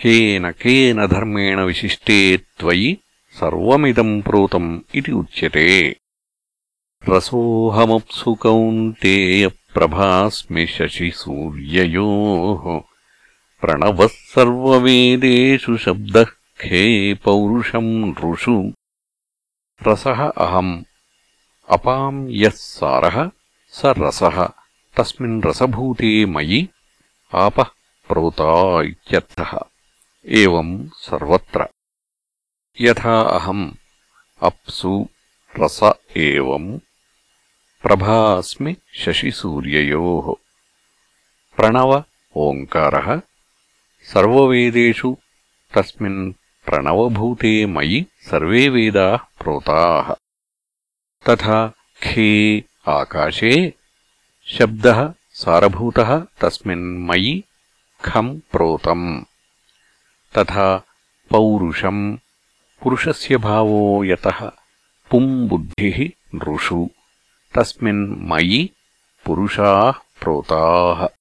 కేన కేన ధర్మేణ విశిష్టే త్వయి సర్వమిదం ప్రోతం ఇది ఉచ్యతే. రసోహమప్సు కౌంతేయ ప్రభాస్మి శశిసూర్యయోः ప్రణవः సర్వవేదేషు శబ్ద ఖే పౌరుషం నృషు రస అహం అపాం యः సారः స రస తస్మిన్ రసభూతే మయి ఆప ప్రోత ఇత్యర్థः एवम् सर्वत्र। यथा अहम् अप्सु रस एवम् प्रभा अस्मि शशिसूर्ययोः। प्रणव ओङ्कारः सर्ववेदेषु, तस्मिन् प्रणवभूते मयि सर्वे वेदाः प्रोताः। तथा खे आकाशे शब्दः सारभूतः, तस्मिन् मयि खम् प्रोतम्। तथा पौरुषम्। पुरुषस्य भावो यतः। पुम् बुद्धिः नृषु। तस्मिन् मयि पुरुषाः प्रोताः